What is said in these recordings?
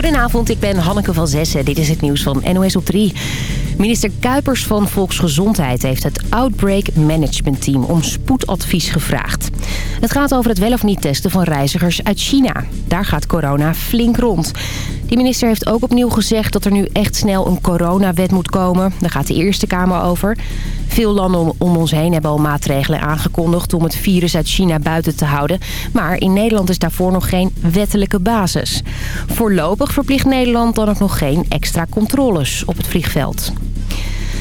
Goedenavond, ik ben Hanneke van Zessen. Dit is het nieuws van NOS op 3. Minister Kuipers van Volksgezondheid heeft het Outbreak Management Team om spoedadvies gevraagd. Het gaat over het wel of niet testen van reizigers uit China. Daar gaat corona flink rond. Die minister heeft ook opnieuw gezegd dat er nu echt snel een coronawet moet komen. Daar gaat de Eerste Kamer over. Veel landen om ons heen hebben al maatregelen aangekondigd om het virus uit China buiten te houden. Maar in Nederland is daarvoor nog geen wettelijke basis. Voorlopig verplicht Nederland dan ook nog geen extra controles op het vliegveld.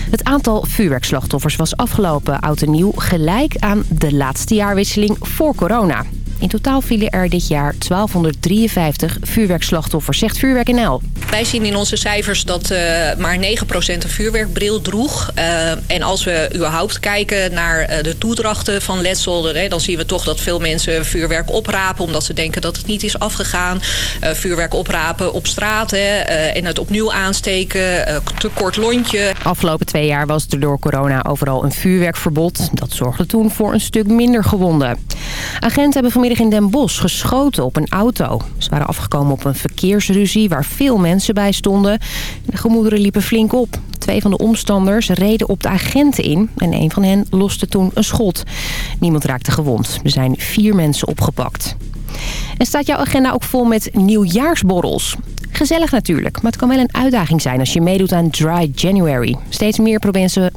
Het aantal vuurwerkslachtoffers was afgelopen oud en nieuw gelijk aan de laatste jaarwisseling voor corona. In totaal vielen er dit jaar 1253 vuurwerkslachtoffers, zegt Vuurwerk NL. Wij zien in onze cijfers dat uh, maar 9% een vuurwerkbril droeg. Uh, en als we überhaupt kijken naar uh, de toedrachten van letsel... dan zien we toch dat veel mensen vuurwerk oprapen... omdat ze denken dat het niet is afgegaan. vuurwerk oprapen op straat hè, en het opnieuw aansteken. te kort lontje. Afgelopen twee jaar was er door corona overal een vuurwerkverbod. Dat zorgde toen voor een stuk minder gewonden. Agenten hebben vanmiddag in Den Bosch geschoten op een auto. Ze waren afgekomen op een verkeersruzie waar veel mensen bij stonden. De gemoederen liepen flink op. Twee van de omstanders reden op de agenten in en een van hen loste toen een schot. Niemand raakte gewond. Er zijn vier mensen opgepakt. En staat jouw agenda ook vol met nieuwjaarsborrels? Gezellig natuurlijk, maar het kan wel een uitdaging zijn als je meedoet aan Dry January. Steeds meer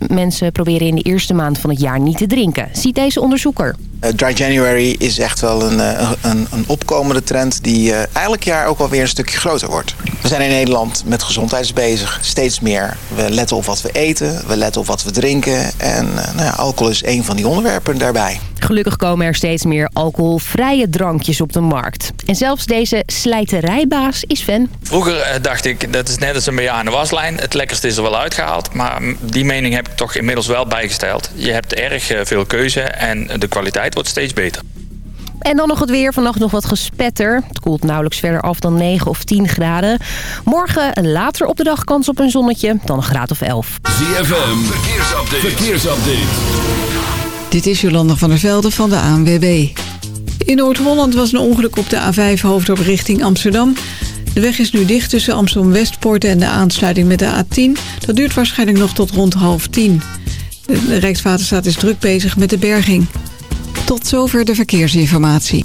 mensen proberen in de eerste maand van het jaar niet te drinken, ziet deze onderzoeker. Uh, Dry January is echt wel een, uh, een, een opkomende trend die uh, elk jaar ook wel weer een stukje groter wordt. We zijn in Nederland met gezondheid bezig, steeds meer. We letten op wat we eten, we letten op wat we drinken en nou ja, alcohol is een van die onderwerpen daarbij. Gelukkig komen er steeds meer alcoholvrije drankjes op de markt. En zelfs deze slijterijbaas is fan. Vroeger dacht ik, dat is net als een beetje aan de waslijn. Het lekkerste is er wel uitgehaald. Maar die mening heb ik toch inmiddels wel bijgesteld. Je hebt erg veel keuze en de kwaliteit wordt steeds beter. En dan nog het weer. Vannacht nog wat gespetter. Het koelt nauwelijks verder af dan 9 of 10 graden. Morgen later op de dag kans op een zonnetje. Dan een graad of 11. ZFM. Verkeersupdate. Verkeersupdate. Dit is Jolanda van der Velde van de ANWB. In Noord-Holland was een ongeluk op de A5 hoofdop richting Amsterdam. De weg is nu dicht tussen Amsterdam-Westpoort en de aansluiting met de A10. Dat duurt waarschijnlijk nog tot rond half tien. De Rijkswaterstaat is druk bezig met de berging. Tot zover de verkeersinformatie.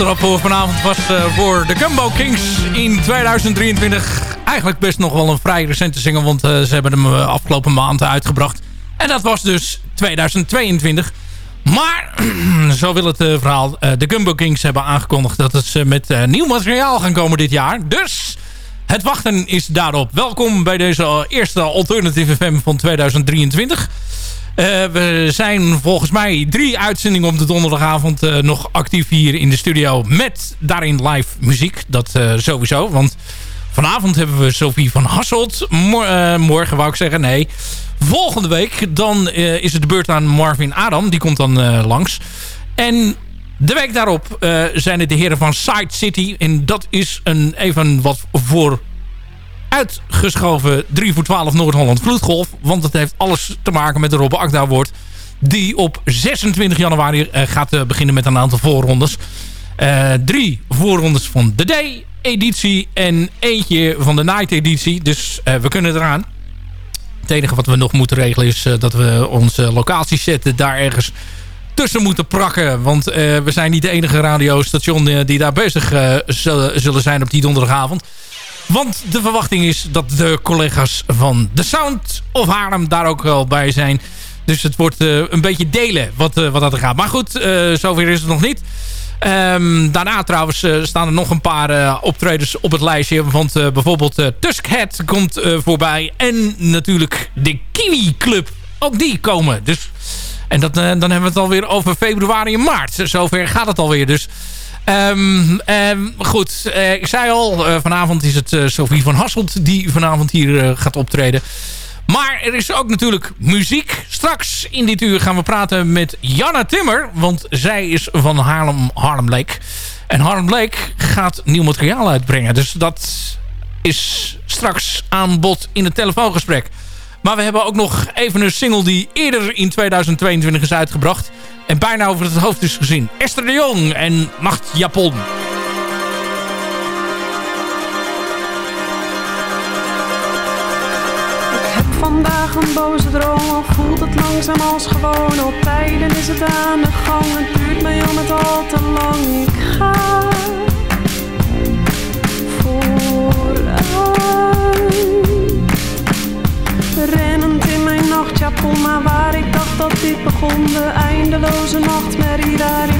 Aftrap voor vanavond was voor de Gumbo Kings in 2023. Eigenlijk best nog wel een vrij recente single, want ze hebben hem afgelopen maanden uitgebracht. En dat was dus 2022. Maar, zo wil het verhaal, de Gumbo Kings hebben aangekondigd dat ze met nieuw materiaal gaan komen dit jaar. Dus het wachten is daarop. Welkom bij deze eerste Alternative FM van 2023. Uh, we zijn volgens mij drie uitzendingen op de donderdagavond uh, nog actief hier in de studio. Met daarin live muziek. Dat uh, sowieso. Want vanavond hebben we Sophie van Hasselt. Mor morgen wou ik zeggen. Nee. Volgende week dan is het de beurt aan Marvin Adam. Die komt dan langs. En de week daarop zijn het de heren van Side City. En dat is een even wat voor uitgeschoven 3 voor 12 Noord-Holland Vloedgolf. Want het heeft alles te maken met de Robbe Akda wordt. Die op 26 januari uh, gaat uh, beginnen met een aantal voorrondes. Uh, drie voorrondes van de Day editie en eentje van de Night editie. Dus we kunnen eraan. Het enige wat we nog moeten regelen is dat we onze locatieset daar ergens tussen moeten prakken. Want we zijn niet de enige radiostation die daar bezig zullen zijn op die donderdagavond. Want de verwachting is dat de collega's van The Sound of Haarlem daar ook wel bij zijn. Dus het wordt uh, een beetje delen wat, uh, wat dat er gaat. Maar goed, uh, zover is het nog niet. Um, daarna trouwens staan er nog een paar optredens op het lijstje. Want bijvoorbeeld Tuskhead komt voorbij. En natuurlijk de Kiwi Club. Ook die komen. Dus, en dat, dan hebben we het alweer over februari en maart. Zover gaat het alweer. Dus Um, goed, uh, ik zei al, uh, vanavond is het uh, Sophie van Hasselt die vanavond hier gaat optreden. Maar er is ook natuurlijk muziek. Straks in dit uur gaan we praten met Janna Timmer. Want zij is van Haarlem, Harlem Lake. En Harlem Lake gaat nieuw materiaal uitbrengen. Dus dat is straks aan bod in het telefoongesprek. Maar we hebben ook nog even een single die eerder in 2022 is uitgebracht. En bijna over het hoofd is gezien. Esther de Jong en Nachtjapon. Ik heb vandaag een boze droom, voelt het langzaam als gewoon. Op tijden is het aan de gang, het duurt mij al met al te lang. Ik ga vooruit, rennend nachtjapon, maar waar ik dacht dat dit begon, de eindeloze nachtmerrie waarin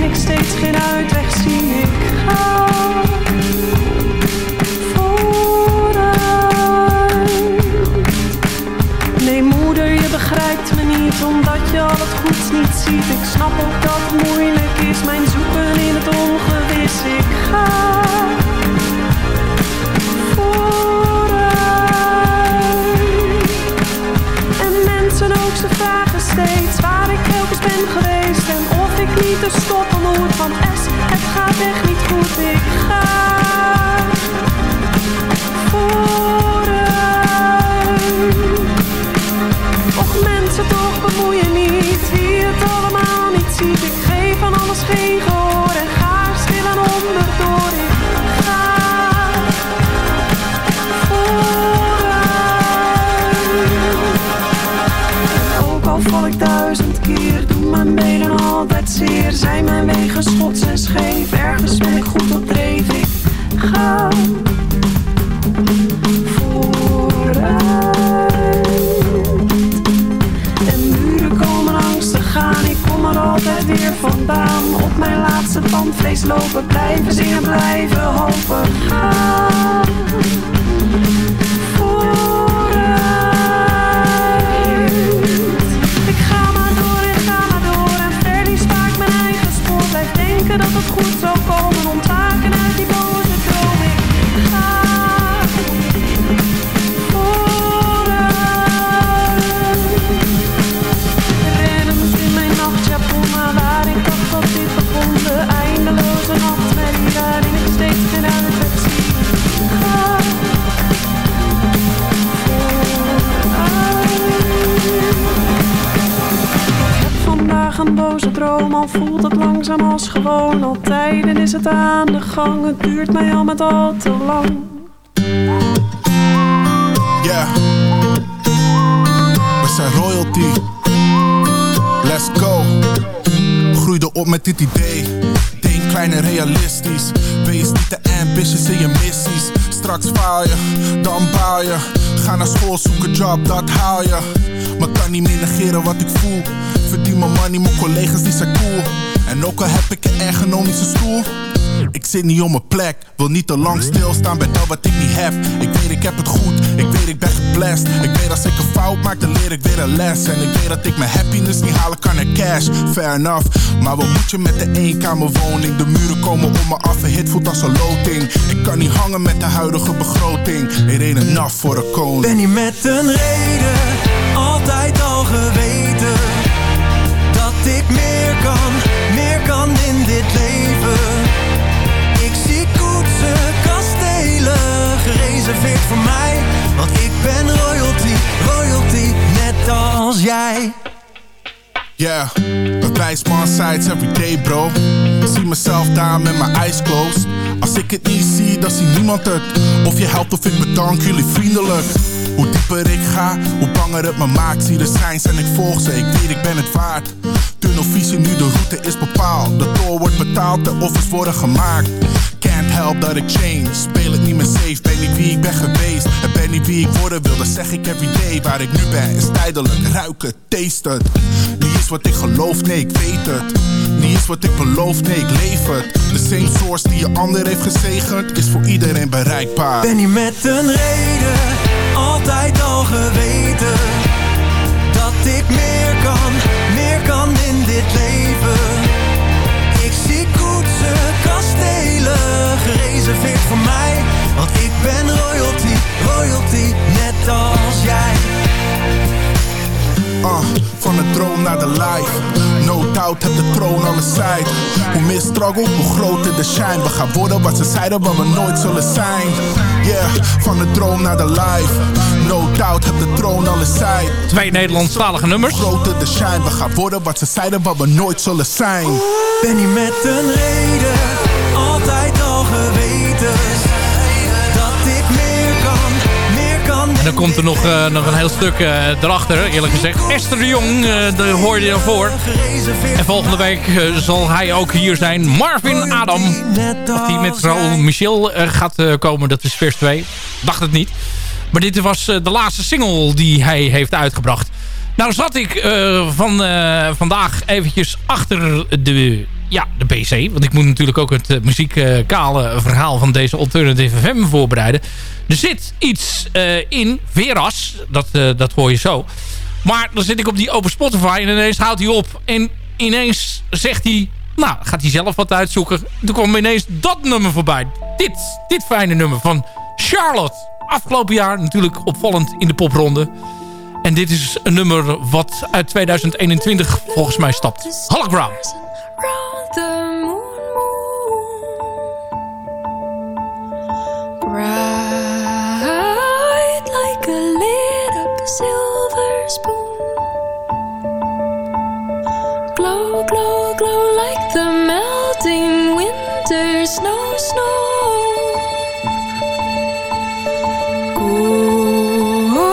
schots en scheef, ergens ben ik goed op dreef. Ik ga vooruit. En muren komen langs te gaan, ik kom er altijd weer vandaan. Op mijn laatste tandvlees lopen, blijven zingen, blijven hopen. Ga dat het goed zou komen boze droom, al voelt het langzaam als gewoon. Al tijden is het aan de gang, het duurt mij al met al te lang. Yeah. We zijn royalty. Let's go. Groeide op met dit idee Denk klein en realistisch. Wees niet te ambitious in je missies. Straks faal je, dan baal je. Ga naar school, zoek een job, dat haal je. Maar kan niet meer negeren wat ik voel. Verdien mijn money, mijn collega's die zijn cool. En ook al heb ik een ergonomische stoel. Ik zit niet op mijn plek, wil niet te lang stilstaan bij dat wat ik niet heb. Ik weet ik heb het goed, ik weet ik ben geblest. Ik weet als ik een fout maak, dan leer ik weer een les. En ik weet dat ik mijn happiness niet halen kan naar cash. Fair enough, maar wat moet je met de eenkamerwoning? De muren komen om me af, een hit voelt als een loting. Ik kan niet hangen met de huidige begroting. Er een enough voor de koning. Ben niet met een reden, altijd al geweten. Every day bro. Zie mezelf daar met mijn eyes closed. Als ik het niet zie, dan ziet niemand het. Of je helpt of ik bedank jullie vriendelijk Hoe dieper ik ga, hoe banger het me maakt. Zie de schijns en ik volg ze, ik weet ik ben het waard. Tunnelvisie nu de route is bepaald. De tour wordt betaald, de offers worden gemaakt. Can't help that ik change Speel het niet meer safe, ben niet wie ik ben geweest. En ben niet wie ik worden wilde, zeg ik everyday Waar ik nu ben is tijdelijk, ruiken, taste het. Niet is wat ik geloof, nee ik weet het. Niet is wat ik beloof, nee ik leef het. De same source die je ander heeft gezegend Is voor iedereen bereikbaar. Ben niet met een reden, al geweten. Dat ik meer kan, meer kan in dit leven. Ik zie koetsen, kastelen, gereserveerd voor mij. Want ik ben royalty, royalty, net als jij. Uh, van de droom naar de life. No doubt heb de troon aan de side. Hoe meer struggle, hoe groter de shine. We gaan worden wat ze zeiden, wat we nooit zullen zijn. Yeah, van de droom naar de life. No doubt heb de troon aan de side. Twee Nederlandstalige nummers. Groter de shine We gaan worden wat ze zeiden, wat we nooit zullen zijn. Ben niet met een reden, En dan komt er nog, eh, nog een heel stuk eh, erachter, eerlijk gezegd. Esther de Jong, eh daar hoorde je daarvoor. En volgende week zal hij ook hier zijn. Marvin Adam. Of die met Raoul Michel gaat komen, dat is vers 2. Dacht het niet. Maar dit was de laatste single die hij heeft uitgebracht. Nou zat ik van, vandaag eventjes achter de, ja, de PC. Want ik moet natuurlijk ook het uh, muziekkale verhaal van deze Alternative FM voorbereiden. Er zit iets eh, in, Veras, dat, eh, dat hoor je zo. Maar dan zit ik op die open Spotify en ineens houdt hij op. En ineens zegt hij, nou gaat hij zelf wat uitzoeken. Toen kwam ineens dat nummer voorbij. Dit, dit fijne nummer van Charlotte. Afgelopen jaar natuurlijk opvallend in de popronde. En dit is een nummer wat uit 2021 volgens mij stapt. Hologram. Round snow, snow. Go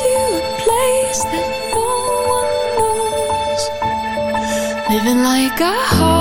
to a place that no one knows. Living like a hologram,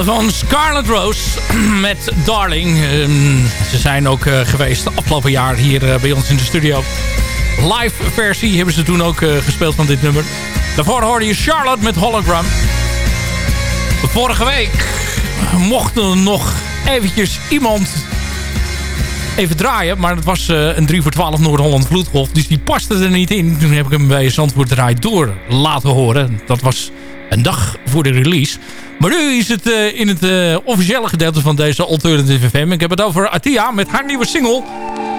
van Scarlet Rose met Darling. Ehm, ze zijn ook eh, geweest afgelopen jaar hier eh, bij ons in de studio. Live versie hebben ze toen ook eh, gespeeld van dit nummer. Daarvoor hoorde je Charlotte met Hologram. Vorige week mocht er nog eventjes iemand even draaien. Maar dat was een 3 voor 12 Noord-Holland Vloedgolf. Dus die paste er niet in. Toen heb ik hem bij Zandvoort Draai door laten horen. Dat was een dag voor de release. Maar nu is het eh, in het eh, officiële gedeelte van deze Alternative FM. Ik heb het over Atia met haar nieuwe single.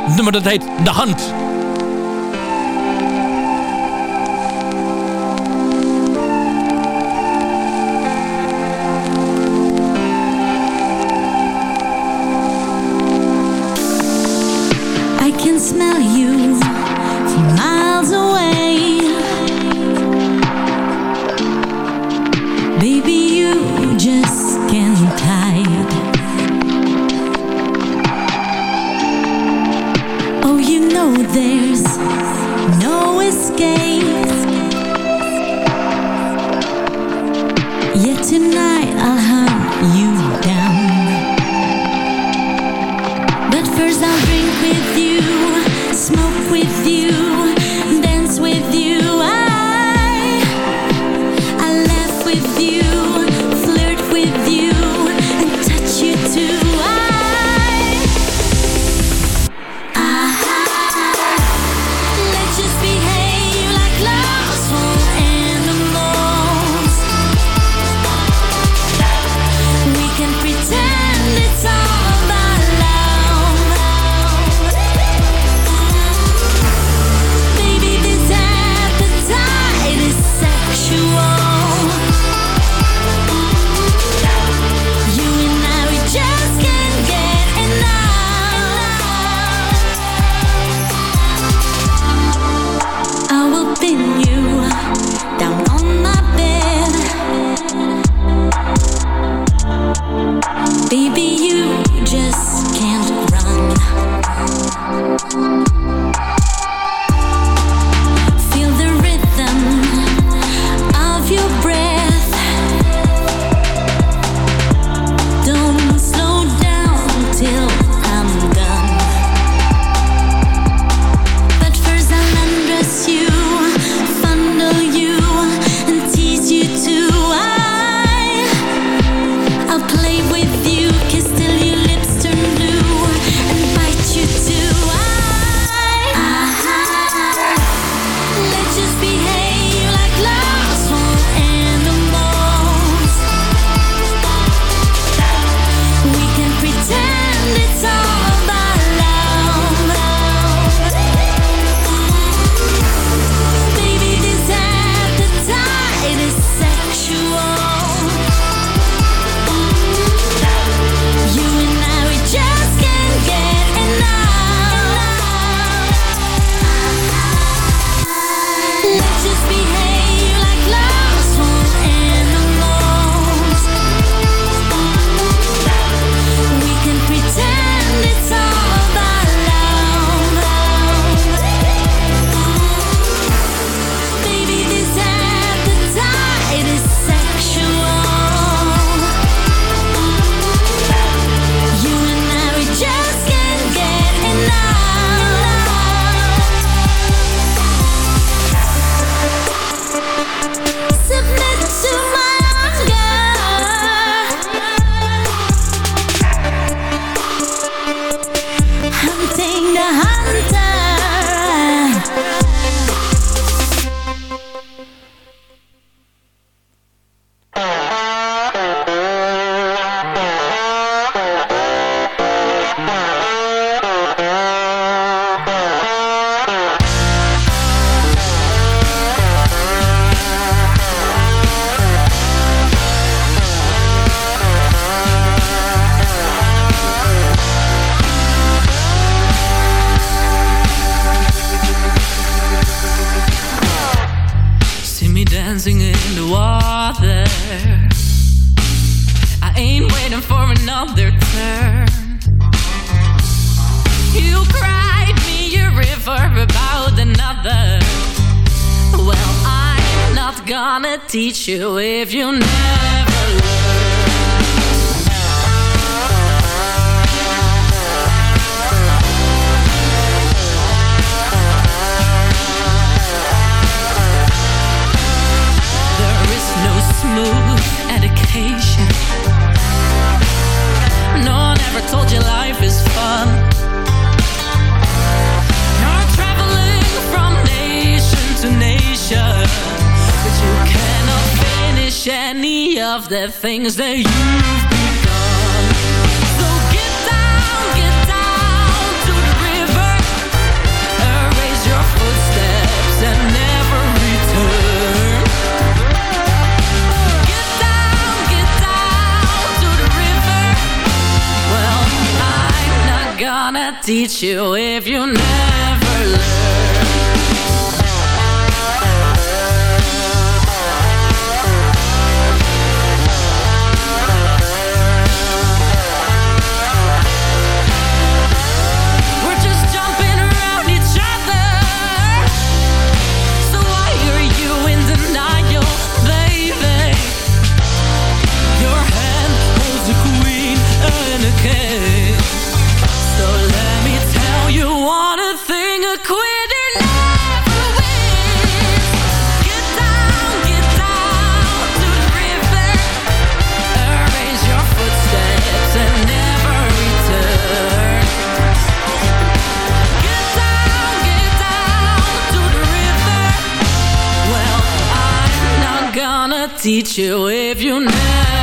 Het nummer dat heet De Hand. I can smell you mother. Well, I'm not gonna teach you if you never learn. There is no smooth of the things that you've become. So get down, get down to the river, erase your footsteps and never return. Get down, get down to the river. Well, I'm not gonna teach you if you never learn. Teach you if you never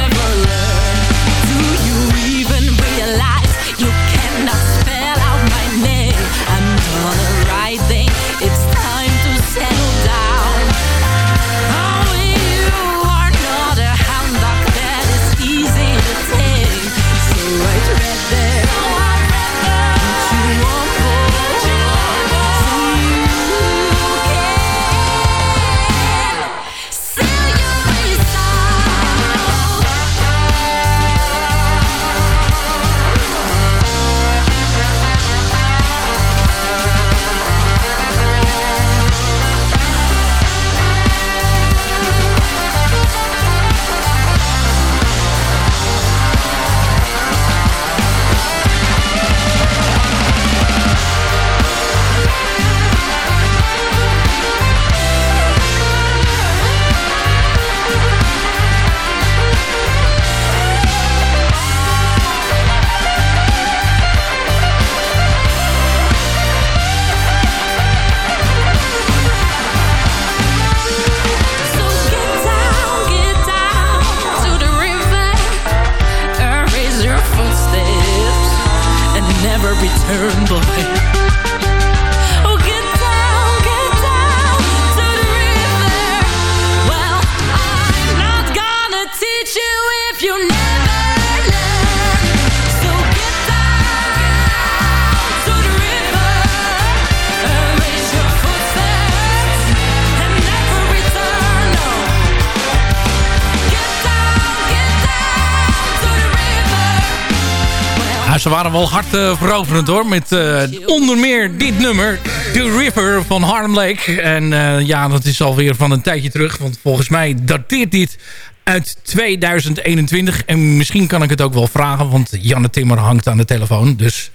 ze waren wel hard eh, veroverend hoor. Met eh, onder meer dit nummer. The River van Harlem Lake. En eh, ja, dat is alweer van een tijdje terug. Want volgens mij dateert dit uit 2021. En misschien kan ik het ook wel vragen. Want Janne Timmer hangt aan de telefoon. Dus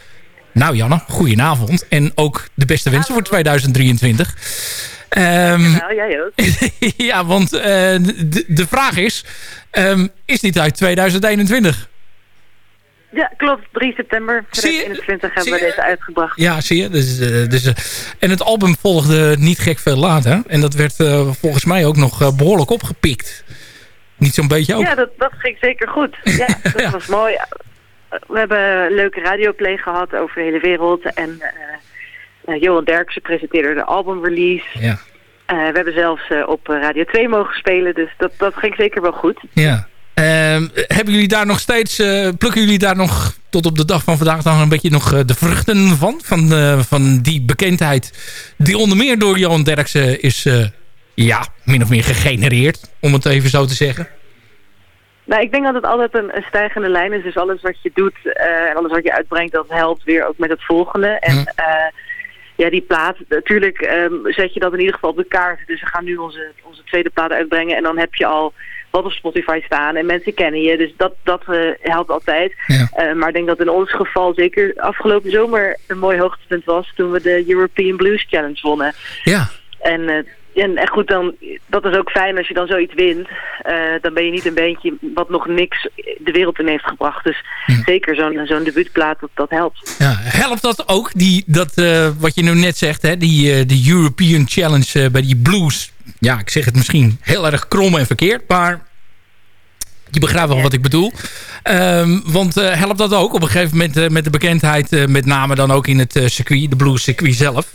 nou Janne, goedenavond. En ook de beste wensen voor 2023. Ehm, Nou, jij ook. ja, want de, de vraag is... ehm, is dit uit 2021? Ja, klopt. 3 september 2021 hebben we deze uitgebracht. Ja, zie je. Dus, eh, dus, eh, en het album volgde niet gek veel later. En dat werd eh, volgens mij ook nog eh, behoorlijk opgepikt. Niet zo'n beetje ook. Ja, dat, dat ging zeker goed. Ja, dat was mooi. We hebben een leuke radioplay gehad over de hele wereld. En Johan Derksen presenteerde de albumrelease. Ja. We hebben zelfs op Radio 2 mogen spelen. Dus dat, dat ging zeker wel goed. Ja. Ehm, hebben jullie daar nog steeds, eh, plukken jullie daar nog tot op de dag van vandaag nog een beetje nog eh, de vruchten van? Van, eh, van die bekendheid die onder meer door Johan Derksen is, ja, min of meer gegenereerd. Om het even zo te zeggen. Nou, ik denk dat het altijd een, een stijgende lijn is. Dus alles wat je doet en alles wat je uitbrengt, dat helpt weer ook met het volgende. En Hm. ja, die plaat, natuurlijk ehm, zet je dat in ieder geval op de kaart. Dus we gaan nu onze, onze tweede plaat uitbrengen en dan heb je al wat op Spotify staan en mensen kennen je. Dus dat, dat eh, helpt altijd. Eh, maar ik denk dat in ons geval zeker afgelopen zomer een mooi hoogtepunt was toen we de European Blues Challenge wonnen. Ja. En, eh, en, en goed, dan, dat is ook fijn als je dan zoiets wint. Dan ben je niet een beentje wat nog niks de wereld in heeft gebracht. Dus zeker zo'n zo'n debuutplaat, dat, dat helpt. Ja, helpt dat ook, die, dat, wat je nu net zegt, hè, die, de European Challenge bij die blues. Ja, ik zeg het misschien heel erg krom en verkeerd, maar je begrijpt wel wat ik bedoel. Ehm, want eh, helpt dat ook op een gegeven moment eh, met de bekendheid, eh, met name dan ook in het circuit, de blues circuit zelf?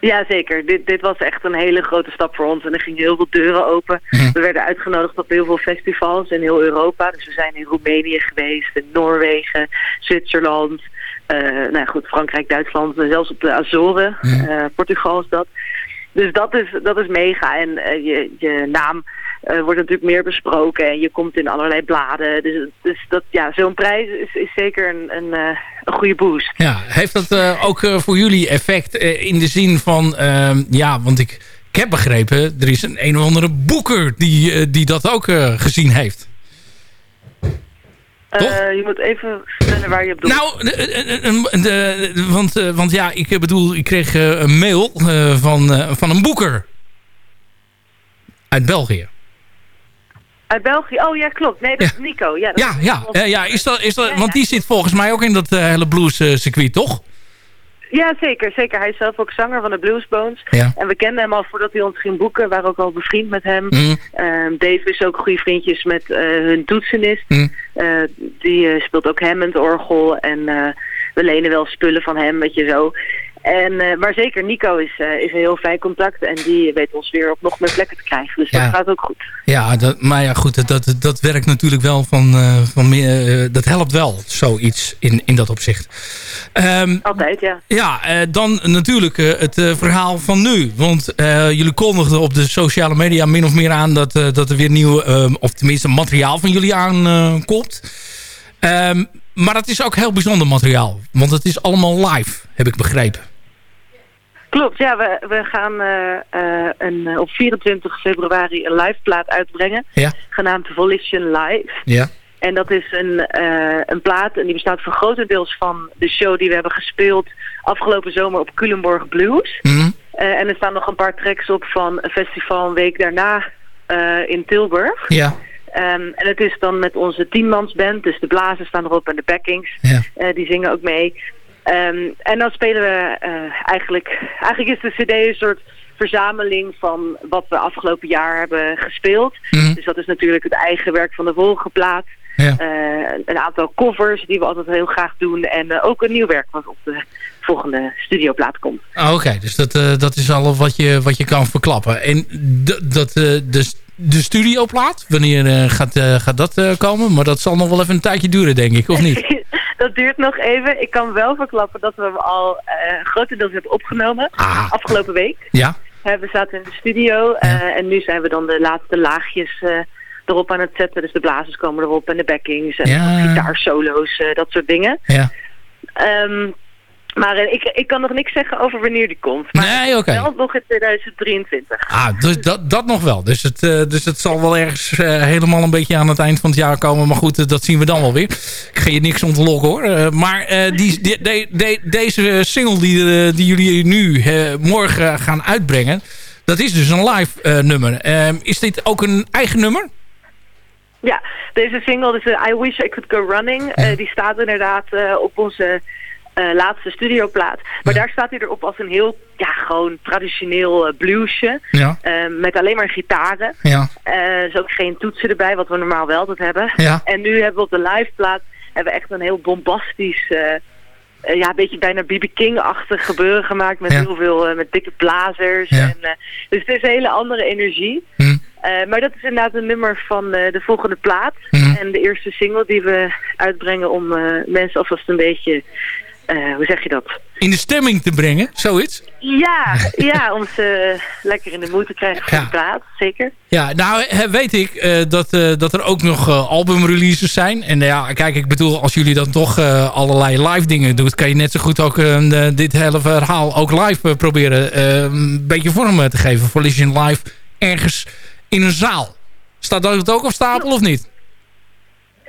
Ja, zeker. Dit, dit was echt een hele grote stap voor ons. En er gingen heel veel deuren open. We werden uitgenodigd op heel veel festivals in heel Europa. Dus we zijn in Roemenië geweest, in Noorwegen, Zwitserland. nou ja, goed, Frankrijk, Duitsland, en zelfs op de Azoren. Eh, Portugal is dat. Dus dat is, dat is mega. En je, je naam eh, wordt natuurlijk meer besproken. En je komt in allerlei bladen. Dus, dus dat, ja, zo'n prijs is, is zeker een, een, eh, een goede boost. Ja, heeft dat eh, ook voor jullie effect in de zin van... ehm, ja, want ik, ik heb begrepen, er is een een of andere boeker die, die dat ook gezien heeft. Eh, je moet even vertellen waar je op doet. Nou, de, de- de- de- want, want ja, ik bedoel, ik kreeg een mail van, van een boeker. Uit België. Uit België? Oh ja, klopt. Nee, dat is Nico. Ja, dat Ja, is ja, onze- eh, ja, is dat, is dat, want die zit volgens mij ook in dat eh, hele blues eh, circuit, toch? Ja, zeker, zeker. Hij is zelf ook zanger van de Bluesbones. Ja. En we kenden hem al voordat hij ons ging boeken. We waren ook al bevriend met hem. Mhm. Ehm, Dave is ook goede vriendjes met hun toetsenist. Eh, die speelt ook Hammond-orgel. En eh, we lenen wel spullen van hem, weet je zo. En, eh, maar zeker, Nico is, eh, is een heel fijn contact. En die weet ons weer op nog meer plekken te krijgen. Dus Ja. dat gaat ook goed. Ja, dat, maar ja, goed, dat, dat, dat werkt natuurlijk wel van, eh, van meer, dat helpt wel, zoiets in, in dat opzicht. Ehm, Altijd, ja. ja, dan natuurlijk het verhaal van nu. Want jullie kondigden op de sociale media min of meer aan dat, dat er weer nieuw, eh, of tenminste materiaal van jullie aankomt. Ehm maar het is ook heel bijzonder materiaal. Want het is allemaal live, heb ik begrepen. Klopt, ja. We, we gaan eh, eh, een, eh, op 24 februari een live plaat uitbrengen. Ja. Genaamd Volition Live. Ja. En dat is een, een plaat en die bestaat voor grotendeels van de show die we hebben gespeeld afgelopen zomer op Culemborg Blues. Mhm. En er staan nog een paar tracks op van een festival een week daarna in Tilburg. Ja. Ehm, en het is dan met onze tienmansband, dus de blazers staan erop en de backings. Ja. Die zingen ook mee. Ehm, en dan spelen we eh, eigenlijk... Eigenlijk is de cd een soort verzameling van wat we afgelopen jaar hebben gespeeld. Mhm. Dus dat is natuurlijk het eigen werk van de vorige plaat. Ja. Eh, een aantal covers die we altijd heel graag doen. En eh, ook een nieuw werk wat op de volgende studioplaat komt. Ah, Oké, dus dat, dat is al wat je, wat je kan verklappen. En dat, de, de studioplaat, wanneer gaat, gaat dat komen? Maar dat zal nog wel even een tijdje duren, denk ik, of niet? dat duurt nog even. Ik kan wel verklappen dat we hem al eh grotendeels hebben opgenomen. Afgelopen week. Ja? Eh, we zaten in de studio eh, en nu zijn we dan de laatste laagjes erop aan het zetten. Dus de blazers komen erop en de backings en Ja. gitaarsolo's, dat soort dingen. Ja. Ehm, maar eh, ik, ik kan nog niks zeggen over wanneer die komt. Maar Nee, oké. wel nog in 2023. Ah, dus dat, dat nog wel. Dus het, eh, dus het zal wel ergens eh, helemaal een beetje aan het eind van het jaar komen. Maar goed, dat zien we dan wel weer. Ik ga je niks ontlokken hoor. Maar die, die- de- de- deze single die, die jullie nu morgen gaan uitbrengen... dat is dus een live nummer. Eh, is dit ook een eigen nummer? Ja, deze single, dus I Wish I Could Go Running, die staat inderdaad op onze eh, laatste studioplaat. Maar daar staat hij erop als een heel, ja, gewoon traditioneel eh, bluesje. Ja. eh, met alleen maar gitaren. Ja. Eh, dus ook geen toetsen erbij, wat we normaal wel altijd hebben. Ja. En nu hebben we op de liveplaat hebben we echt een heel bombastisch... ja, een beetje bijna B.B. King-achtig gebeuren gemaakt met heel veel, met dikke blazers. Ja. En, dus het is een hele andere energie. Hm. Eh, maar dat is inderdaad een nummer van de volgende plaat. Mhm. En de eerste single die we uitbrengen om eh, mensen alvast een beetje, hoe zeg je dat? In de stemming te brengen, zoiets? Ja, ja om ze lekker in de moed te krijgen voor Ja. de plaat, zeker. Ja, nou eh, weet ik eh, dat, eh, dat er ook nog eh, albumreleases zijn. En eh, ja, kijk, ik bedoel, als jullie dan toch eh, allerlei live dingen doen... kan je net zo goed ook eh, dit hele verhaal ook live eh, proberen eh, een beetje vorm eh, te geven. voor Lision Live ergens in een zaal. Staat dat ook op stapel of niet?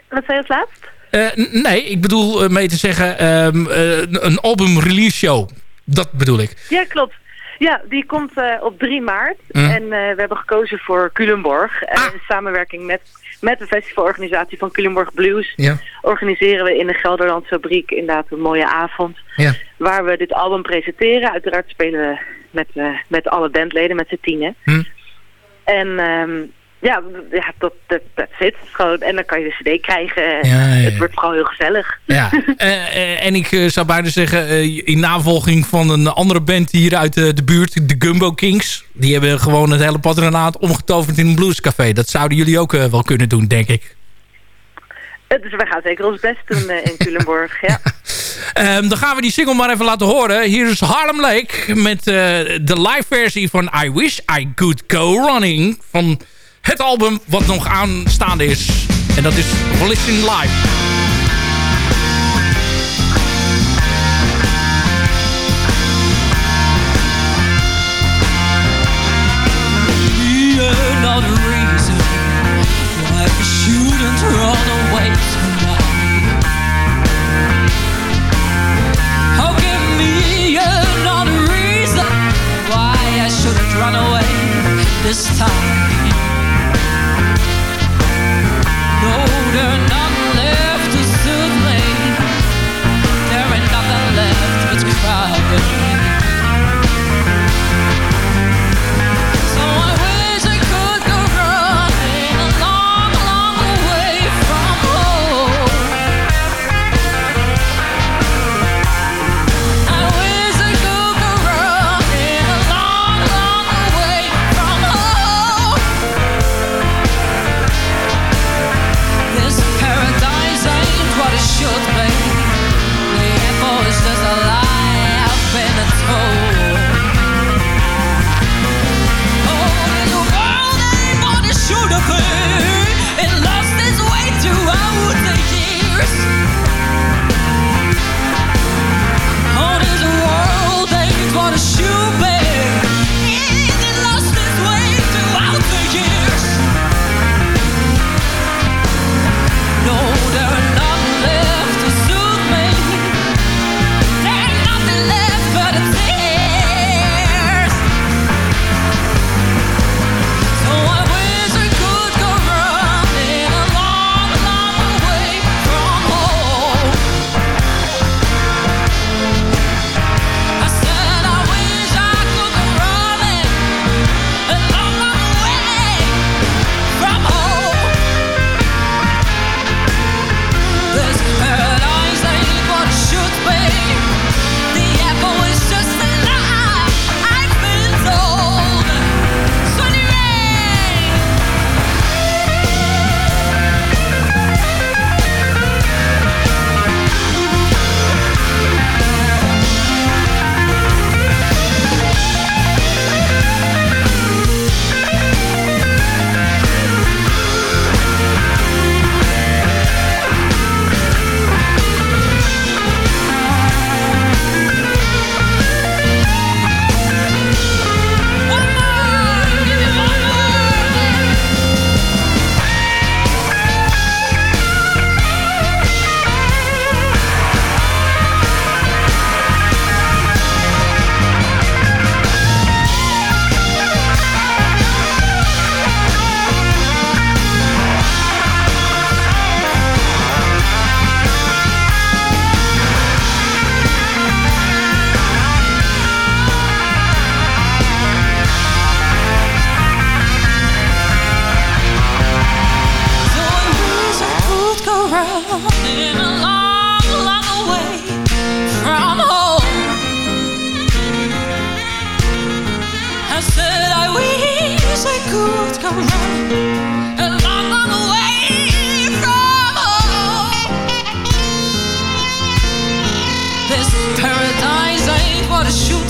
Wat zei je als laatst? Eh, nee, ik bedoel eh, mee te zeggen ehm, eh, een album release show. Dat bedoel ik. Ja, klopt. Ja, die komt op 3 maart. Mhm. En we hebben gekozen voor Culemborg. Eh, in samenwerking met, met de festivalorganisatie van Culemborg Blues. Ja. Organiseren we in de Gelderland Fabriek inderdaad een mooie avond. Ja. Waar we dit album presenteren. Uiteraard spelen we met, met alle bandleden, met z'n tienen. Hm. En ehm, ja, ja dat, dat, dat zit gewoon. En dan kan je de cd krijgen. Ja, ja, ja. Het wordt vooral heel gezellig. Ja, eh, eh, en ik eh, zou bijna zeggen, in navolging van een andere band hier uit de buurt, de Gumbo Kings. Die hebben gewoon het hele patronaat omgetoverd in een bluescafé. Dat zouden jullie ook wel kunnen doen, denk ik. Dus we gaan zeker ons best doen in Culemborg. ja. Ehm, dan gaan we die single maar even laten horen. Hier is Harlem Lake met de live versie van I Wish I Could Go Running. Van het album wat nog aanstaande is. En dat is Volition Live. another reason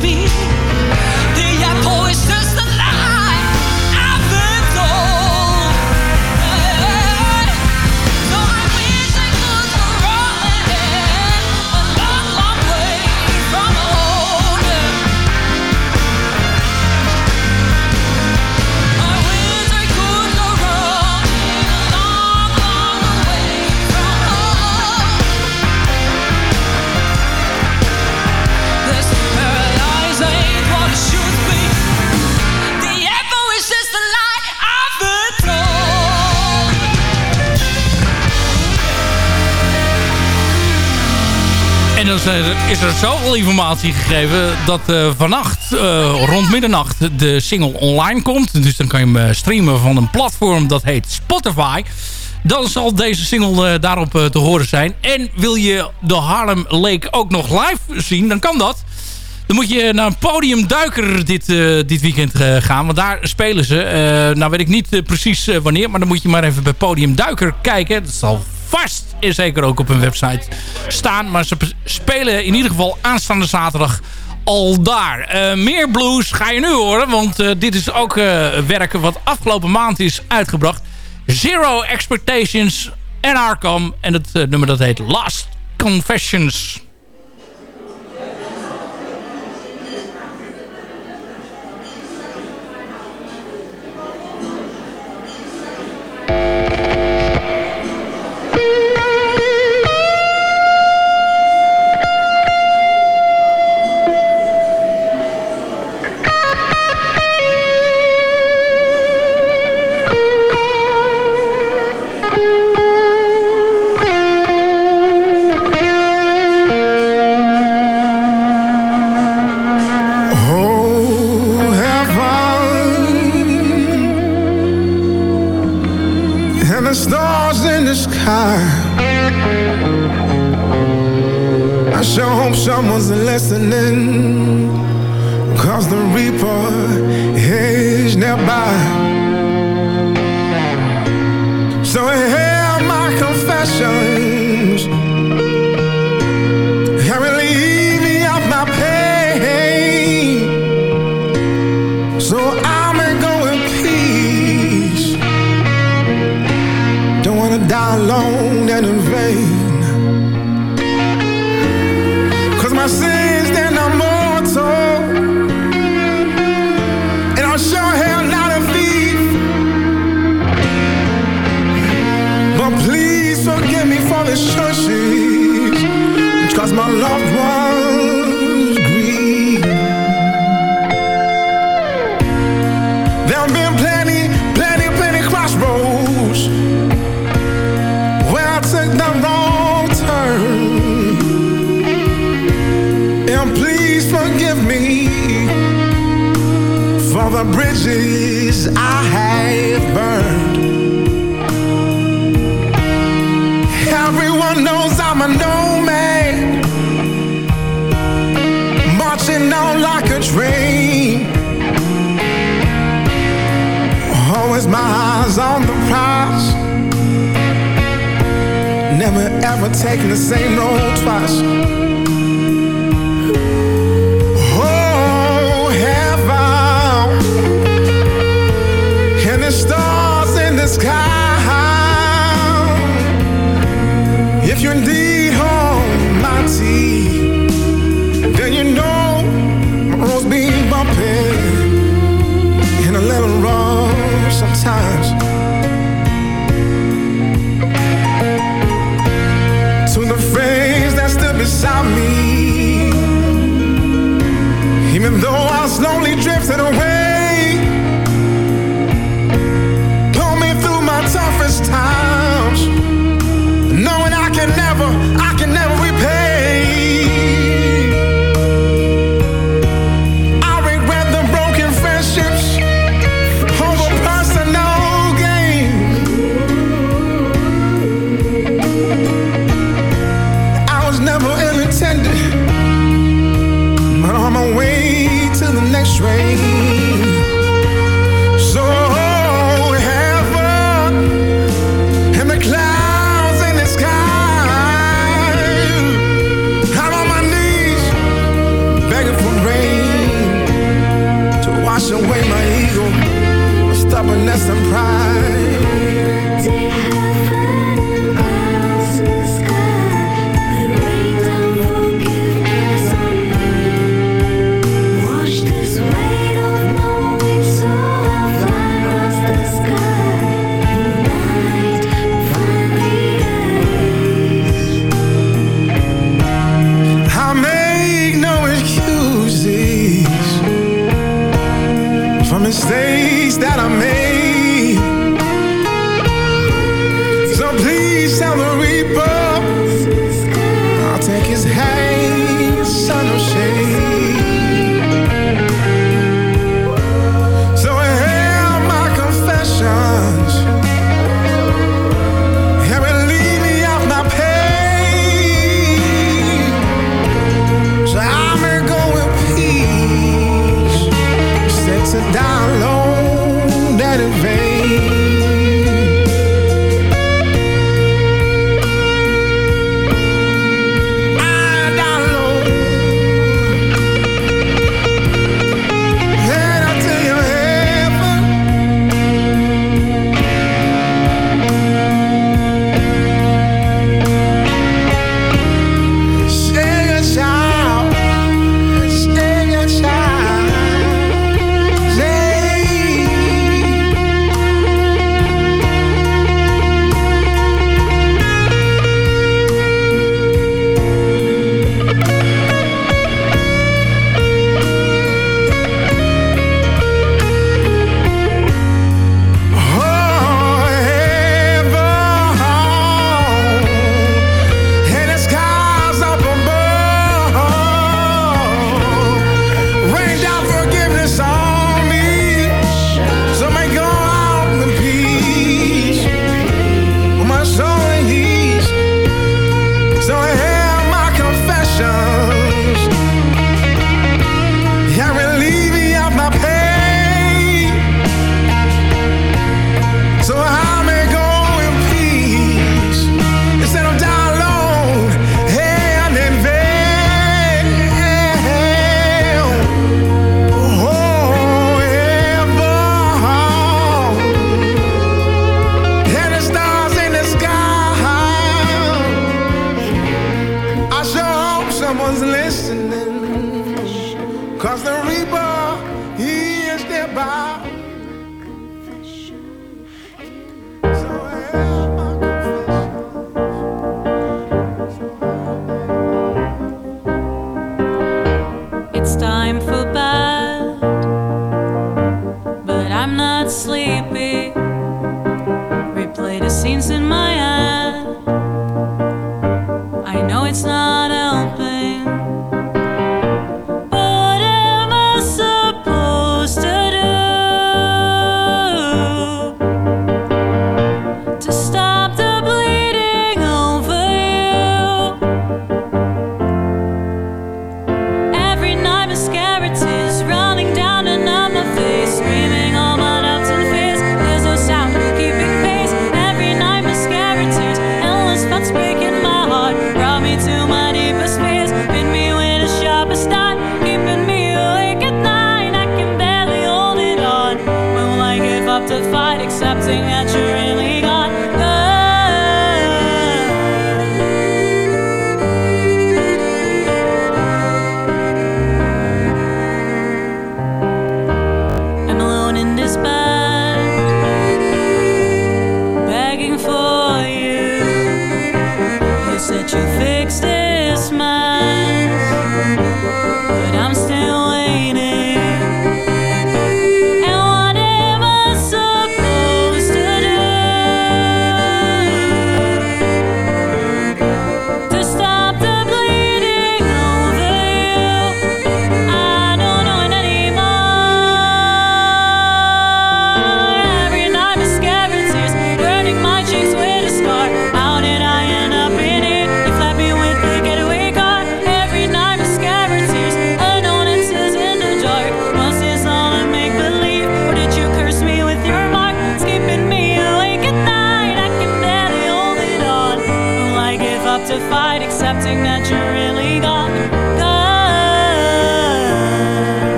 be. Is er, zoveel informatie gegeven dat eh, vannacht eh, rond middernacht de single online komt. Dus dan kan je hem eh, streamen van een platform dat heet Spotify. Dan zal deze single daarop te horen zijn. En wil je de Harlem Lake ook nog live zien, dan kan dat. Dan moet je naar Podium Duiker dit, dit weekend gaan. Want daar spelen ze. Nou weet ik niet precies wanneer. Maar dan moet je maar even bij Podium Duiker kijken. Dat zal vast en zeker ook op hun website staan. Maar ze spelen in ieder geval aanstaande zaterdag al daar. Eh, meer blues ga je nu horen. Want eh, dit is ook eh werken wat afgelopen maand is uitgebracht. Zero Expectations en Arkham. En het nummer dat heet Last Confessions. The same road twice. Oh, heaven and the stars in the sky. If you're indeed home, almighty, then you know my road's been bumpy and a little rough sometimes. Beside me, even though I slowly drifted away, pull me through my toughest times knowing I can never mistakes that I made. So please tell the reaper, I'll take his hand, sun or shade. So I have my confessions. It will lead me out my pain. So I'm going peace. Set to die.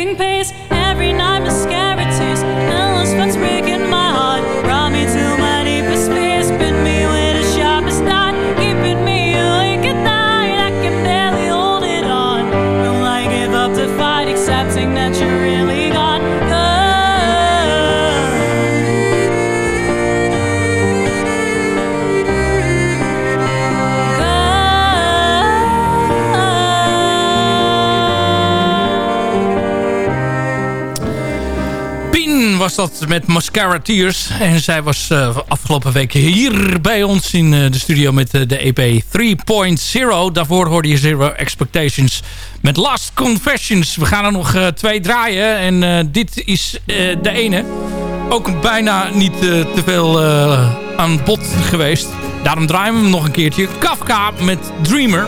Keeping pace. Every night, mascara tears, endless what's breaking my heart. Was dat met Mascara Tears. En zij was eh, afgelopen week hier bij ons in eh, de studio met eh, de EP 3.0. Daarvoor hoorde je Zero Expectations met Last Confessions. We gaan er nog twee draaien. En dit is de ene. Ook bijna niet te veel aan bod geweest. Daarom draaien we hem nog een keertje. Kafka met Dreamer.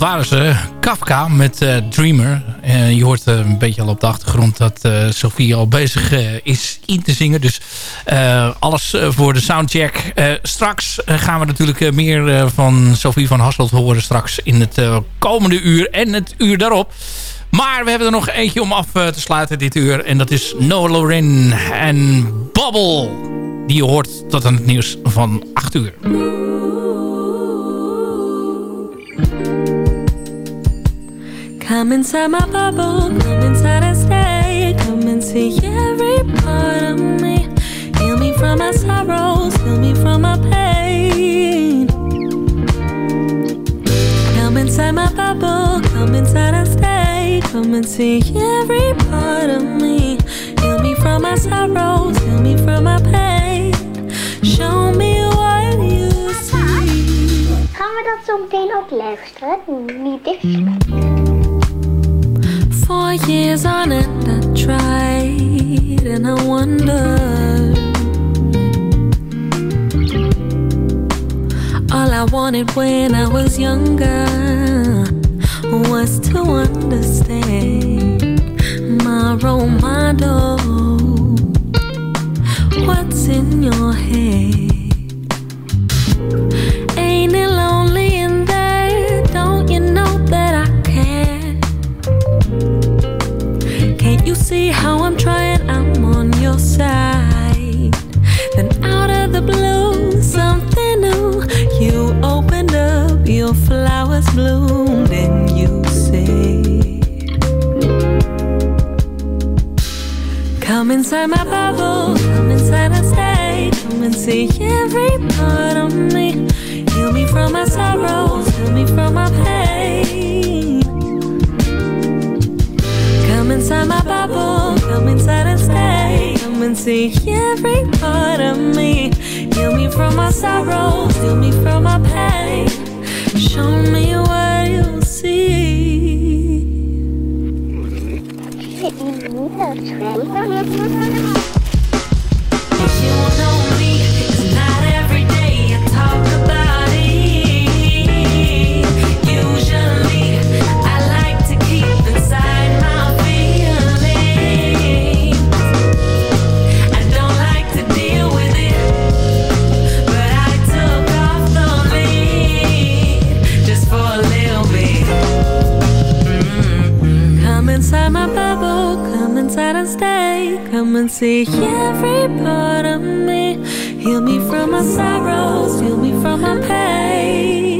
Waren ze. Kafka met eh, Dreamer. Eh, je hoort eh, een beetje al op de achtergrond dat Sophie al bezig is in te zingen. Dus alles voor de soundcheck. Straks gaan we natuurlijk meer van Sophie van Hasselt horen. Straks in het komende uur en het uur daarop. Maar we hebben er nog eentje om af te sluiten dit uur. En dat is No Lorin en Bubble. Die je hoort tot aan het nieuws van 8 uur. Come inside my bubble, come inside and stay. Come and see every part of me. Heal me from my sorrows, heal me from my pain. Come inside my bubble, come inside and stay. Come and see every part of me. Heal me from my sorrows, heal me from my pain. Show me what you see. Gaan we dat zo meteen ook luisteren? Niet echt. For years on end, I tried and I wondered. All I wanted when I was younger was to understand my role model. What's in your head? Ain't it Then out of the blue, something new. You opened up, your flowers bloomed, and you Come inside my bubble, come inside and stay. Come and see every part of me. Heal me from my sorrows, heal me from my pain. And see every part of me. Heal me from my sorrows, heal me from my pain. Show me what you see. and stay. Come and see every part of me. Heal me from my sorrows, heal me from my pain.